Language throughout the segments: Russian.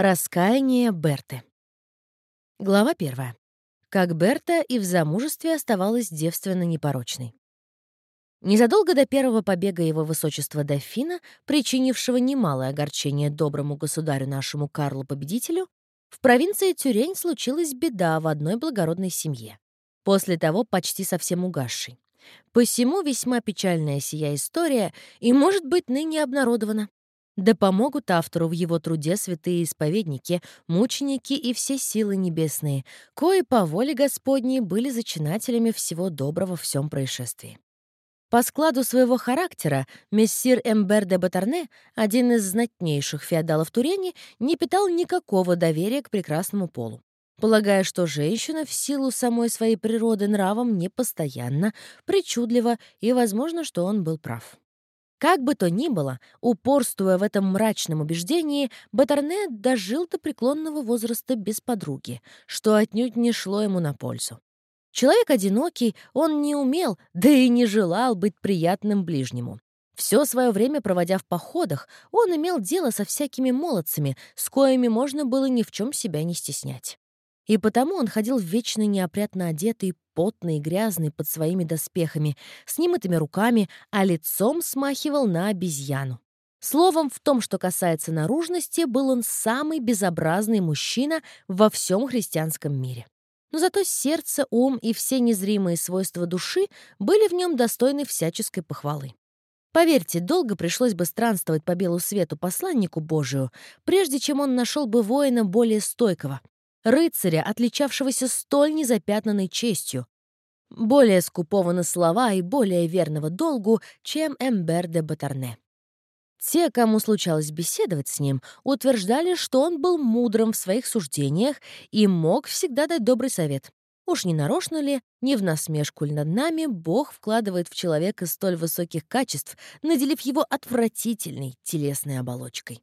Раскаяние Берты. Глава первая. Как Берта и в замужестве оставалась девственно непорочной. Незадолго до первого побега его высочества дофина, причинившего немалое огорчение доброму государю нашему Карлу Победителю, в провинции Тюрень случилась беда в одной благородной семье, после того почти совсем угасшей. Посему весьма печальная сия история и может быть ныне обнародована. Да помогут автору в его труде святые исповедники, мученики и все силы небесные, кои по воле Господней были зачинателями всего доброго в всем происшествии. По складу своего характера мессир Эмбер де Батарне, один из знатнейших феодалов Турени, не питал никакого доверия к прекрасному полу полагая, что женщина в силу самой своей природы нравом непостоянна, причудлива, и возможно, что он был прав. Как бы то ни было, упорствуя в этом мрачном убеждении, Батарне дожил до преклонного возраста без подруги, что отнюдь не шло ему на пользу. Человек одинокий, он не умел, да и не желал быть приятным ближнему. Все свое время проводя в походах, он имел дело со всякими молодцами, с коими можно было ни в чем себя не стеснять. И потому он ходил вечно неопрятно одетый, потный и грязный под своими доспехами, с немытыми руками, а лицом смахивал на обезьяну. Словом, в том, что касается наружности, был он самый безобразный мужчина во всем христианском мире. Но зато сердце, ум и все незримые свойства души были в нем достойны всяческой похвалы. Поверьте, долго пришлось бы странствовать по белу свету посланнику Божию, прежде чем он нашел бы воина более стойкого, рыцаря, отличавшегося столь незапятнанной честью, более скупого на слова и более верного долгу, чем Эмбер де Батарне. Те, кому случалось беседовать с ним, утверждали, что он был мудрым в своих суждениях и мог всегда дать добрый совет. Уж не нарочно ли, не в насмешку ли над нами, Бог вкладывает в человека столь высоких качеств, наделив его отвратительной телесной оболочкой.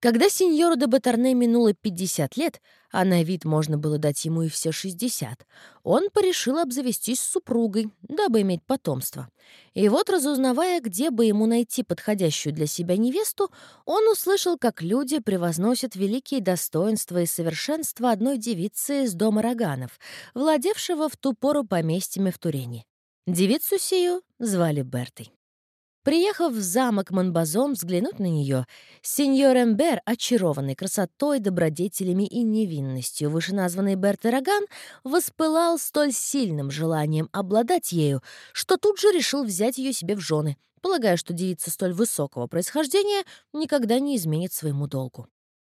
Когда сеньору де Батарне минуло 50 лет, а на вид можно было дать ему и все 60, он порешил обзавестись супругой, дабы иметь потомство. И вот, разузнавая, где бы ему найти подходящую для себя невесту, он услышал, как люди превозносят великие достоинства и совершенства одной девицы из дома Роганов, владевшего в ту пору поместьями в Турене. Девицу сию звали Бертой. Приехав в замок Монбазон взглянуть на нее, сеньор Эмбер, очарованный красотой, добродетелями и невинностью вышеназванный Бертераган, воспылал столь сильным желанием обладать ею, что тут же решил взять ее себе в жены, полагая, что девица столь высокого происхождения никогда не изменит своему долгу.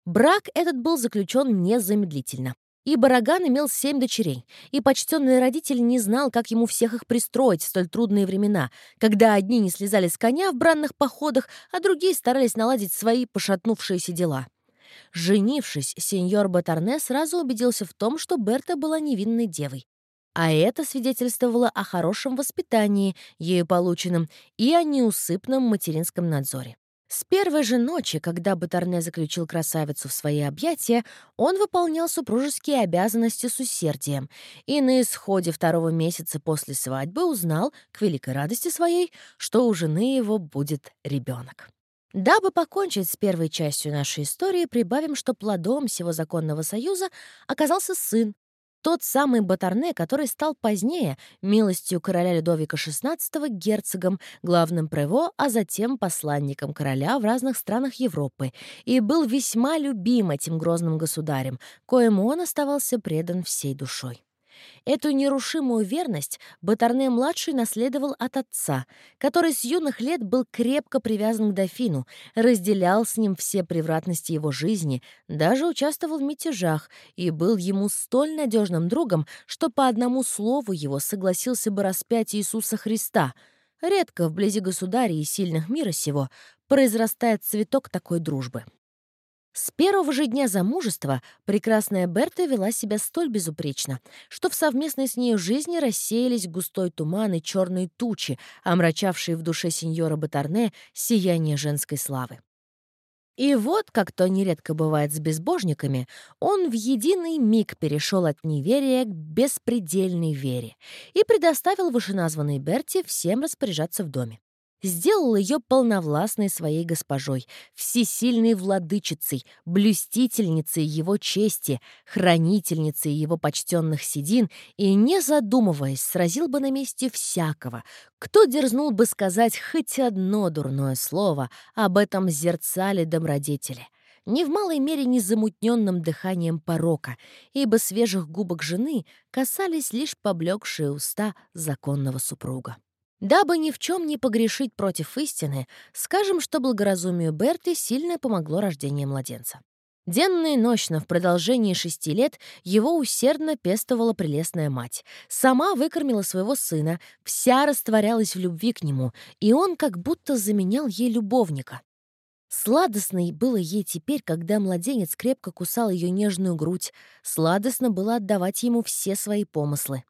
Брак этот был заключен незамедлительно. И Бараган имел семь дочерей, и почтенный родитель не знал, как ему всех их пристроить в столь трудные времена, когда одни не слезали с коня в бранных походах, а другие старались наладить свои пошатнувшиеся дела. Женившись, сеньор Батарне сразу убедился в том, что Берта была невинной девой. А это свидетельствовало о хорошем воспитании, ею полученном, и о неусыпном материнском надзоре. С первой же ночи, когда Батарне заключил красавицу в свои объятия, он выполнял супружеские обязанности с усердием и на исходе второго месяца после свадьбы узнал, к великой радости своей, что у жены его будет ребенок. Дабы покончить с первой частью нашей истории, прибавим, что плодом всего законного союза оказался сын, тот самый Батарне, который стал позднее, милостью короля Людовика XVI, герцогом, главным прево, а затем посланником короля в разных странах Европы, и был весьма любим этим грозным государем, коему он оставался предан всей душой. Эту нерушимую верность Батарне-младший наследовал от отца, который с юных лет был крепко привязан к дофину, разделял с ним все превратности его жизни, даже участвовал в мятежах и был ему столь надежным другом, что по одному слову его согласился бы распять Иисуса Христа. Редко вблизи государя и сильных мира сего произрастает цветок такой дружбы. С первого же дня замужества прекрасная Берта вела себя столь безупречно, что в совместной с нею жизни рассеялись густой туман и черные тучи, омрачавшие в душе сеньора Батарне сияние женской славы. И вот, как то нередко бывает с безбожниками, он в единый миг перешел от неверия к беспредельной вере и предоставил вышеназванной Берте всем распоряжаться в доме. Сделал ее полновластной своей госпожой, всесильной владычицей, блюстительницей его чести, хранительницей его почтенных седин и, не задумываясь, сразил бы на месте всякого, кто дерзнул бы сказать хоть одно дурное слово об этом зерцале добродетели ни в малой мере не замутненным дыханием порока, ибо свежих губок жены касались лишь поблекшие уста законного супруга. Дабы ни в чем не погрешить против истины, скажем, что благоразумию Берты сильно помогло рождение младенца. Денно и ночно в продолжении шести лет его усердно пестовала прелестная мать. Сама выкормила своего сына, вся растворялась в любви к нему, и он как будто заменял ей любовника. Сладостно было ей теперь, когда младенец крепко кусал ее нежную грудь. Сладостно было отдавать ему все свои помыслы.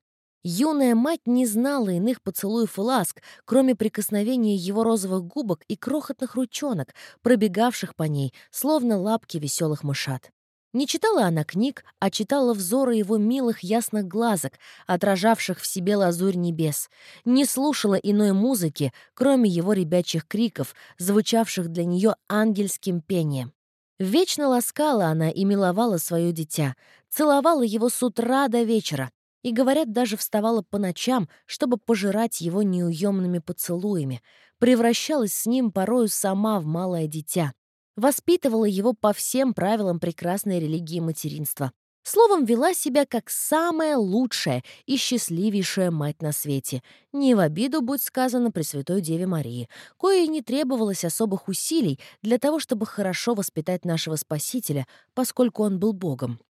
Юная мать не знала иных поцелуев и ласк, кроме прикосновения его розовых губок и крохотных ручонок, пробегавших по ней, словно лапки веселых мышат. Не читала она книг, а читала взоры его милых ясных глазок, отражавших в себе лазурь небес. Не слушала иной музыки, кроме его ребячих криков, звучавших для нее ангельским пением. Вечно ласкала она и миловала свое дитя, целовала его с утра до вечера, и, говорят, даже вставала по ночам, чтобы пожирать его неуемными поцелуями, превращалась с ним порою сама в малое дитя, воспитывала его по всем правилам прекрасной религии материнства. Словом, вела себя как самая лучшая и счастливейшая мать на свете. Не в обиду, будь сказано, Пресвятой Деве Марии, кое не требовалось особых усилий для того, чтобы хорошо воспитать нашего Спасителя, поскольку он был Богом.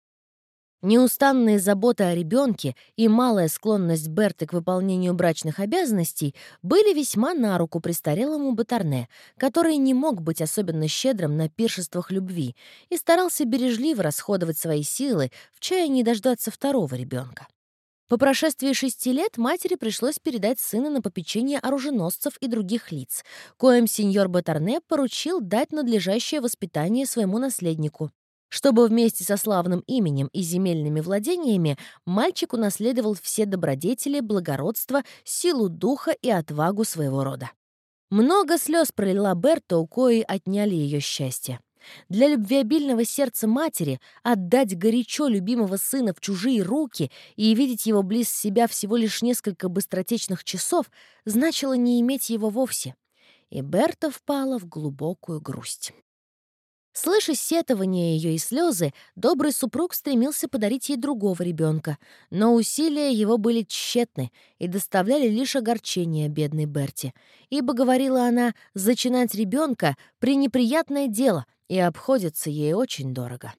Неустанные заботы о ребенке и малая склонность Берты к выполнению брачных обязанностей были весьма на руку престарелому Батарне, который не мог быть особенно щедрым на пиршествах любви и старался бережливо расходовать свои силы в чаянии дождаться второго ребенка. По прошествии шести лет матери пришлось передать сына на попечение оруженосцев и других лиц, коим сеньор Батарне поручил дать надлежащее воспитание своему наследнику чтобы вместе со славным именем и земельными владениями мальчик унаследовал все добродетели, благородство, силу духа и отвагу своего рода. Много слез пролила Берта, у кои отняли ее счастье. Для любвеобильного сердца матери отдать горячо любимого сына в чужие руки и видеть его близ себя всего лишь несколько быстротечных часов значило не иметь его вовсе. И Берта впала в глубокую грусть. Слыша сетование ее и слезы, добрый супруг стремился подарить ей другого ребенка, но усилия его были тщетны и доставляли лишь огорчение бедной Берти, ибо, говорила она, зачинать ребенка — пренеприятное дело и обходится ей очень дорого.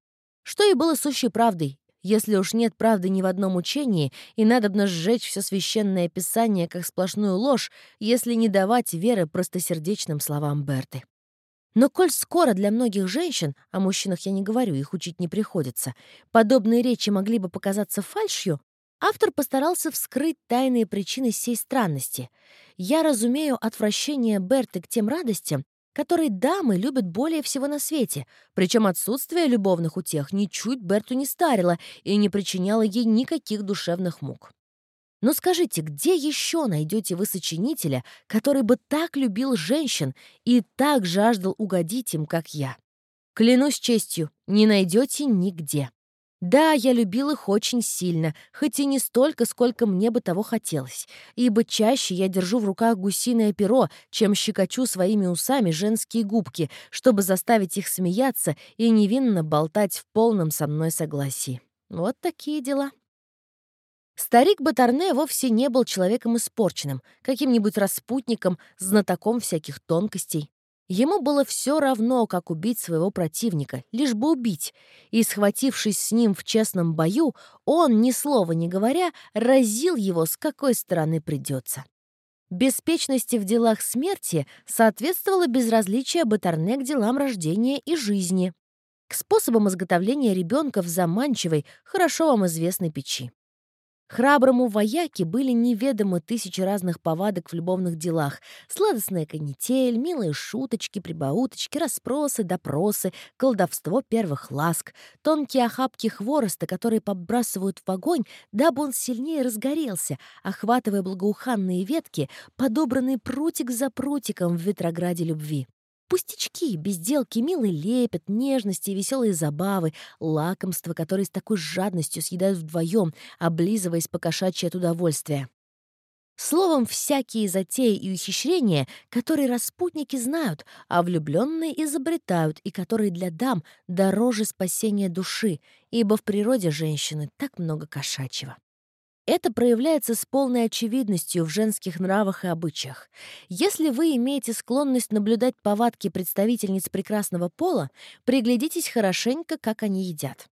Что и было сущей правдой, если уж нет правды ни в одном учении, и надобно сжечь все священное писание как сплошную ложь, если не давать веры простосердечным словам Берты. Но коль скоро для многих женщин, о мужчинах я не говорю, их учить не приходится, подобные речи могли бы показаться фальшью, автор постарался вскрыть тайные причины сей странности. Я разумею отвращение Берты к тем радостям, которые дамы любят более всего на свете, причем отсутствие любовных утех ничуть Берту не старило и не причиняло ей никаких душевных мук. Но скажите, где еще найдете вы сочинителя, который бы так любил женщин и так жаждал угодить им, как я? Клянусь честью, не найдете нигде. Да, я любил их очень сильно, хоть и не столько, сколько мне бы того хотелось, ибо чаще я держу в руках гусиное перо, чем щекочу своими усами женские губки, чтобы заставить их смеяться и невинно болтать в полном со мной согласии. Вот такие дела. Старик Батарне вовсе не был человеком испорченным, каким-нибудь распутником, знатоком всяких тонкостей. Ему было все равно, как убить своего противника, лишь бы убить, и, схватившись с ним в честном бою, он, ни слова не говоря, разил его, с какой стороны придется. Беспечности в делах смерти соответствовало безразличие Батарне к делам рождения и жизни, к способам изготовления ребенка в заманчивой, хорошо вам известной печи. Храброму вояке были неведомы тысячи разных повадок в любовных делах. Сладостная канитель, милые шуточки, прибауточки, расспросы, допросы, колдовство первых ласк, тонкие охапки хвороста, которые подбрасывают в огонь, дабы он сильнее разгорелся, охватывая благоуханные ветки, подобранный прутик за прутиком в ветрограде любви. Пустячки, безделки, милый лепет, нежности и веселые забавы, лакомства, которые с такой жадностью съедают вдвоем, облизываясь по кошачьи от удовольствия. Словом, всякие затеи и ухищрения, которые распутники знают, а влюбленные изобретают, и которые для дам дороже спасения души, ибо в природе женщины так много кошачьего. Это проявляется с полной очевидностью в женских нравах и обычаях. Если вы имеете склонность наблюдать повадки представительниц прекрасного пола, приглядитесь хорошенько, как они едят.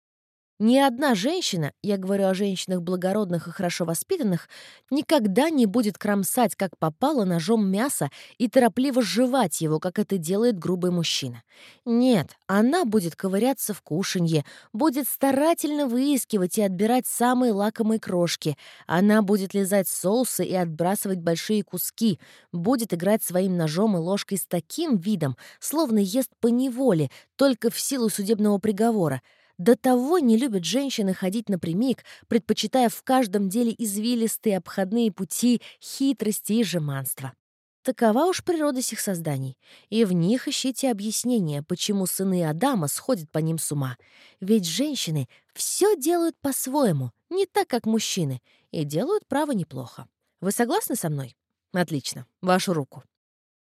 Ни одна женщина, я говорю о женщинах благородных и хорошо воспитанных, никогда не будет кромсать, как попало, ножом мясо и торопливо жевать его, как это делает грубый мужчина. Нет, она будет ковыряться в кушанье, будет старательно выискивать и отбирать самые лакомые крошки. Она будет лизать соусы и отбрасывать большие куски, будет играть своим ножом и ложкой с таким видом, словно ест по неволе, только в силу судебного приговора — до того не любят женщины ходить напрямик, предпочитая в каждом деле извилистые обходные пути, хитрости и жеманства. Такова уж природа сих созданий, и в них ищите объяснение, почему сыны Адама сходят по ним с ума. Ведь женщины все делают по-своему, не так, как мужчины, и делают право неплохо. Вы согласны со мной? Отлично. Вашу руку.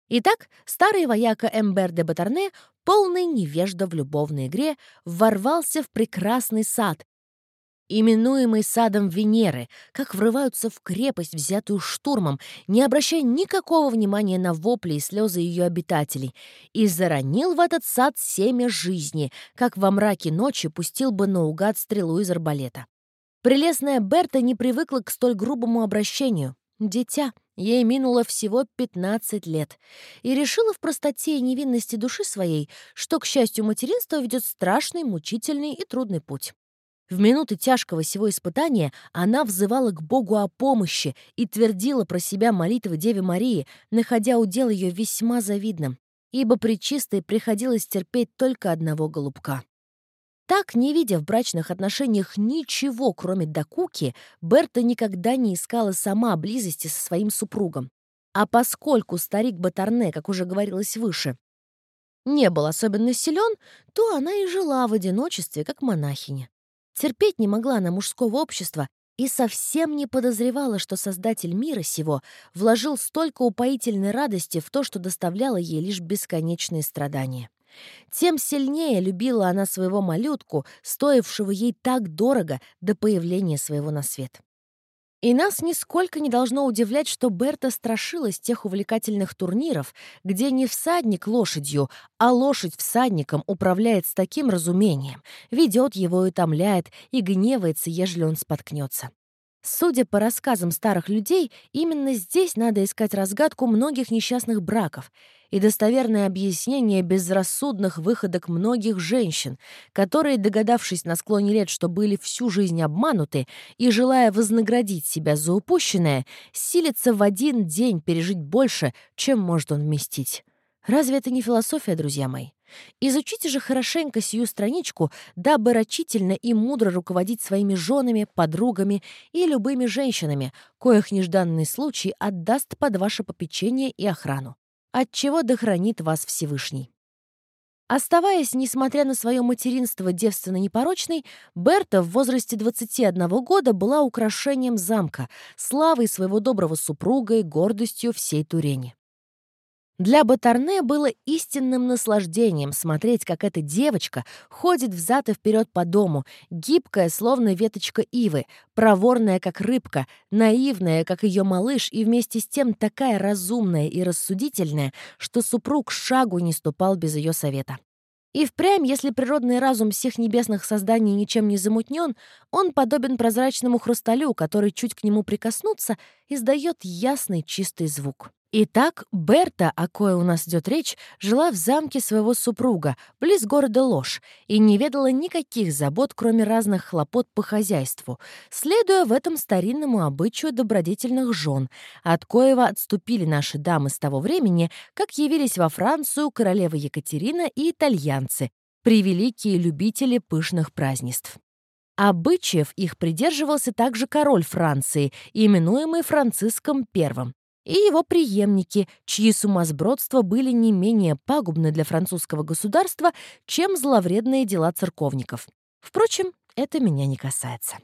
Итак, старый вояка Эмбер де Батарне, полный невежда в любовной игре, ворвался в прекрасный сад, именуемый садом Венеры, как врываются в крепость, взятую штурмом, не обращая никакого внимания на вопли и слезы ее обитателей, и заронил в этот сад семя жизни, как во мраке ночи пустил бы наугад стрелу из арбалета. Прелестная Берта не привыкла к столь грубому обращению. Дитя. Ей минуло всего 15 лет, и решила в простоте и невинности души своей, что, к счастью, материнство ведет страшный, мучительный и трудный путь. В минуты тяжкого сего испытания она взывала к Богу о помощи и твердила про себя молитвы Деве Марии, находя удел ее весьма завидным, ибо при чистой приходилось терпеть только одного голубка. Так, не видя в брачных отношениях ничего, кроме докуки, Берта никогда не искала сама близости со своим супругом. А поскольку старик Батарне, как уже говорилось выше, не был особенно силен, то она и жила в одиночестве, как монахиня. Терпеть не могла она мужского общества и совсем не подозревала, что Создатель мира сего вложил столько упоительной радости в то, что доставляло ей лишь бесконечные страдания. Тем сильнее любила она своего малютку, стоившего ей так дорого до появления своего на свет. И нас нисколько не должно удивлять, что Берта страшилась тех увлекательных турниров, где не всадник лошадью, а лошадь всадником управляет с таким разумением, ведет его и томляет, и гневается, ежели он споткнется. Судя по рассказам старых людей, именно здесь надо искать разгадку многих несчастных браков и достоверное объяснение безрассудных выходок многих женщин, которые, догадавшись на склоне лет, что были всю жизнь обмануты и, желая вознаградить себя за упущенное, силятся в один день пережить больше, чем может он вместить. Разве это не философия, друзья мои? Изучите же хорошенько сию страничку, дабы рачительно и мудро руководить своими женами, подругами и любыми женщинами, коих нежданный случай отдаст под ваше попечение и охрану. Отчего дохранит вас Всевышний. Оставаясь, несмотря на свое материнство девственно непорочной, Берта в возрасте 21 года была украшением замка, славой своего доброго супруга и гордостью всей Турени. Для Батарне было истинным наслаждением смотреть, как эта девочка ходит взад и вперед по дому, гибкая, словно веточка ивы, проворная, как рыбка, наивная, как ее малыш, и вместе с тем такая разумная и рассудительная, что супруг шагу не ступал без ее совета. И впрямь, если природный разум всех небесных созданий ничем не замутнен, он подобен прозрачному хрусталю, который, чуть к нему прикоснуться, издает ясный чистый звук. Итак, Берта, о кое у нас идет речь, жила в замке своего супруга, близ города Ложь, и не ведала никаких забот, кроме разных хлопот по хозяйству, следуя в этом старинному обычаю добродетельных жен, от коего отступили наши дамы с того времени, как явились во Францию королева Екатерина и итальянцы, превеликие любители пышных празднеств. Обычаев их придерживался также король Франции, именуемый Франциском I и его преемники, чьи сумасбродства были не менее пагубны для французского государства, чем зловредные дела церковников. Впрочем, это меня не касается.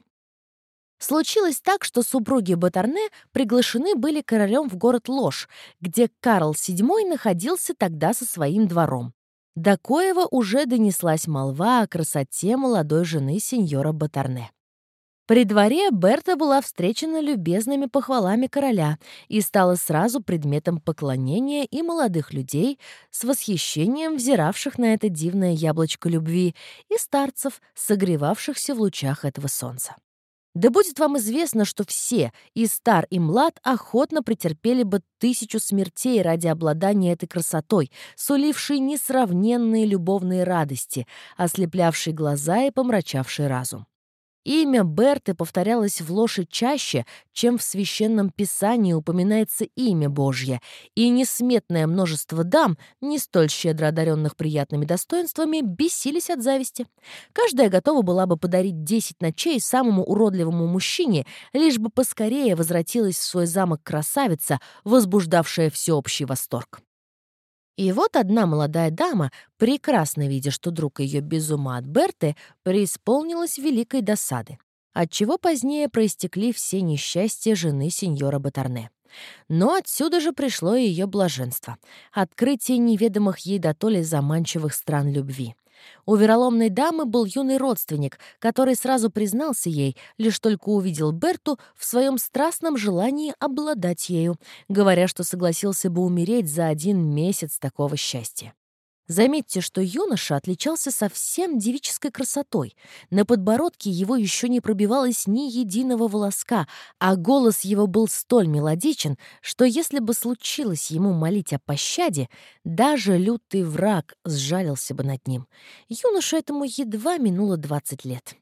Случилось так, что супруги Батарне приглашены были королем в город Ложь, где Карл VII находился тогда со своим двором. До коего уже донеслась молва о красоте молодой жены сеньора Батарне. При дворе Берта была встречена любезными похвалами короля и стала сразу предметом поклонения и молодых людей, с восхищением взиравших на это дивное яблочко любви, и старцев, согревавшихся в лучах этого солнца. Да будет вам известно, что все, и стар, и млад, охотно претерпели бы тысячу смертей ради обладания этой красотой, сулившей несравненные любовные радости, ослеплявшей глаза и помрачавшей разум. Имя Берты повторялось в лоши чаще, чем в священном писании упоминается имя Божье, и несметное множество дам, не столь щедро одаренных приятными достоинствами, бесились от зависти. Каждая готова была бы подарить 10 ночей самому уродливому мужчине, лишь бы поскорее возвратилась в свой замок красавица, возбуждавшая всеобщий восторг. И вот одна молодая дама, прекрасно видя, что друг ее без ума от Берты, преисполнилась великой досады, отчего позднее проистекли все несчастья жены сеньора Батарне. Но отсюда же пришло ее блаженство — открытие неведомых ей дотоле заманчивых стран любви. У вероломной дамы был юный родственник, который сразу признался ей, лишь только увидел Берту в своем страстном желании обладать ею, говоря, что согласился бы умереть за один месяц такого счастья. Заметьте, что юноша отличался совсем девической красотой. На подбородке его еще не пробивалось ни единого волоска, а голос его был столь мелодичен, что если бы случилось ему молить о пощаде, даже лютый враг сжалился бы над ним. Юноше этому едва минуло 20 лет.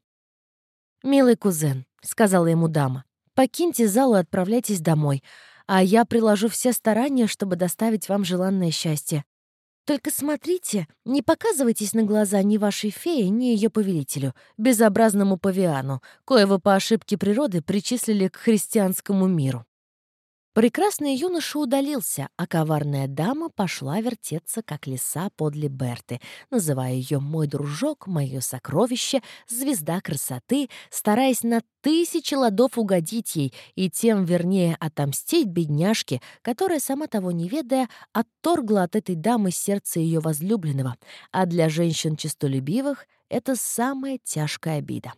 «Милый кузен», — сказала ему дама, — «покиньте залу и отправляйтесь домой, а я приложу все старания, чтобы доставить вам желанное счастье. Только смотрите, не показывайтесь на глаза ни вашей фее, ни ее повелителю, безобразному павиану, коего по ошибке природы причислили к христианскому миру. Прекрасный юноша удалился, а коварная дама пошла вертеться, как лиса подле Берты, называя ее «мой дружок», «мое сокровище», «звезда красоты», стараясь на тысячи ладов угодить ей и тем вернее отомстить бедняжке, которая, сама того не ведая, отторгла от этой дамы сердце ее возлюбленного, а для женщин честолюбивых это самая тяжкая обида.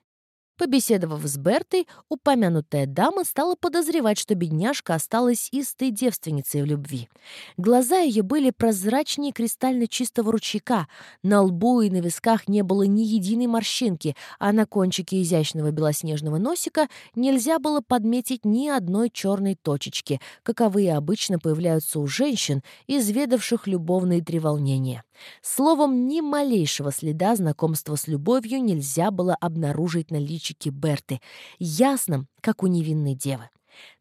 Побеседовав с Бертой, упомянутая дама стала подозревать, что бедняжка осталась истой девственницей в любви. Глаза ее были прозрачнее кристально чистого ручейка, на лбу и на висках не было ни единой морщинки, а на кончике изящного белоснежного носика нельзя было подметить ни одной черной точечки, каковые обычно появляются у женщин, изведавших любовные треволнения. Словом, ни малейшего следа знакомства с любовью нельзя было обнаружить на личике Берты, ясным, как у невинной девы.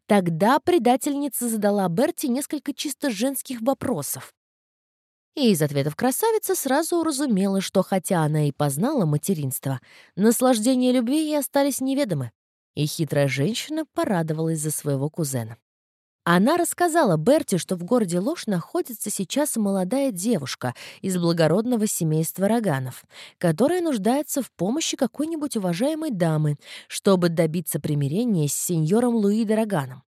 Тогда предательница задала Берте несколько чисто женских вопросов. И из ответов красавица сразу уразумела, что хотя она и познала материнство, наслаждения любви ей остались неведомы, и хитрая женщина порадовалась за своего кузена. Она рассказала Берти, что в городе Ложь находится сейчас молодая девушка из благородного семейства Роганов, которая нуждается в помощи какой-нибудь уважаемой дамы, чтобы добиться примирения с сеньором Луи де Роганом.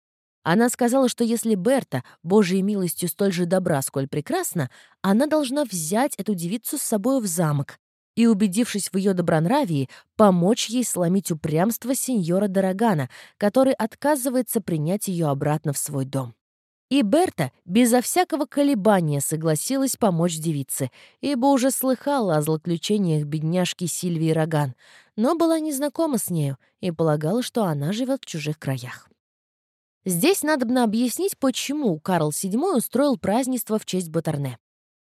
Она сказала, что если Берта, Божьей милостью столь же добра, сколь прекрасна, она должна взять эту девицу с собой в замок, и, убедившись в ее добронравии, помочь ей сломить упрямство сеньора Дорогана, который отказывается принять ее обратно в свой дом. И Берта безо всякого колебания согласилась помочь девице, ибо уже слыхала о злоключениях бедняжки Сильвии Роган, но была незнакома с нею и полагала, что она живет в чужих краях. Здесь надо объяснить, почему Карл VII устроил празднество в честь Батарне.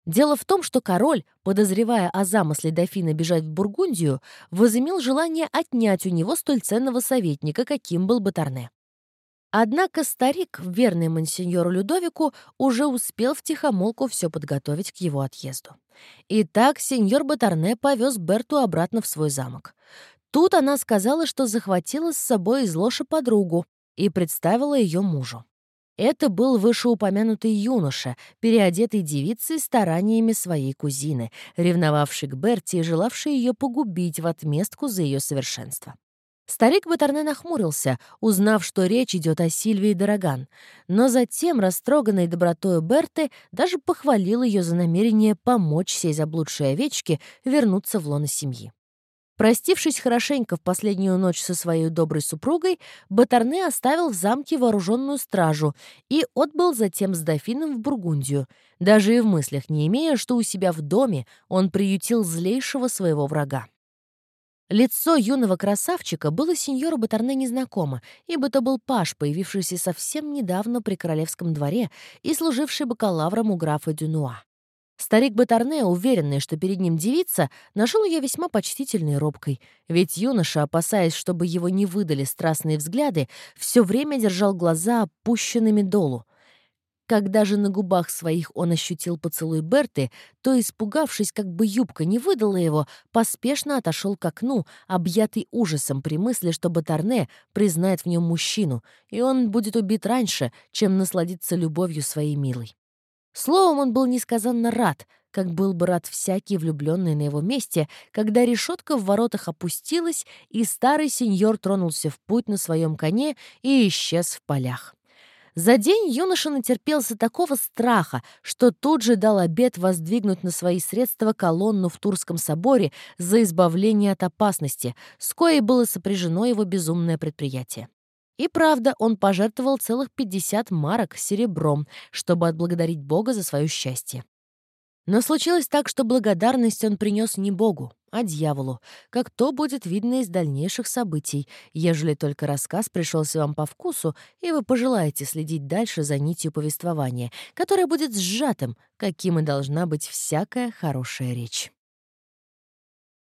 Дело в том, что король, подозревая о замысле дофина бежать в Бургундию, возымел желание отнять у него столь ценного советника, каким был Батарне. Однако старик, верный мансиньору Людовику, уже успел втихомолку все подготовить к его отъезду. Итак, сеньор Батарне повез Берту обратно в свой замок. Тут она сказала, что захватила с собой из лоши подругу и представила ее мужу. Это был вышеупомянутый юноша, переодетый девицей стараниями своей кузины, ревновавший к Берти и желавший ее погубить в отместку за ее совершенство. Старик Батарне нахмурился, узнав, что речь идет о Сильвии Дороган, но затем, растроганной добротою Берты, даже похвалил ее за намерение помочь сей заблудшей овечке вернуться в лоно семьи. Простившись хорошенько в последнюю ночь со своей доброй супругой, Батарне оставил в замке вооруженную стражу и отбыл затем с дофином в Бургундию, даже и в мыслях не имея, что у себя в доме он приютил злейшего своего врага. Лицо юного красавчика было сеньору Батарне незнакомо, ибо то был паш, появившийся совсем недавно при королевском дворе и служивший бакалавром у графа Дюнуа. Старик Батарне, уверенный, что перед ним девица, нашел ее весьма почтительной и робкой, ведь юноша, опасаясь, чтобы его не выдали страстные взгляды, все время держал глаза опущенными долу. Когда же на губах своих он ощутил поцелуй Берты, то, испугавшись, как бы юбка не выдала его, поспешно отошел к окну, объятый ужасом при мысли, что Батарне признает в нем мужчину, и он будет убит раньше, чем насладиться любовью своей милой. Словом, он был несказанно рад, как был бы рад всякий влюбленный на его месте, когда решетка в воротах опустилась, и старый сеньор тронулся в путь на своем коне и исчез в полях. За день юноша натерпелся такого страха, что тут же дал обет воздвигнуть на свои средства колонну в Турском соборе за избавление от опасности, с коей было сопряжено его безумное предприятие. И правда, он пожертвовал целых 50 марок серебром, чтобы отблагодарить Бога за свое счастье. Но случилось так, что благодарность он принес не Богу, а дьяволу, как то будет видно из дальнейших событий, ежели только рассказ пришелся вам по вкусу, и вы пожелаете следить дальше за нитью повествования, которая будет сжатым, каким и должна быть всякая хорошая речь.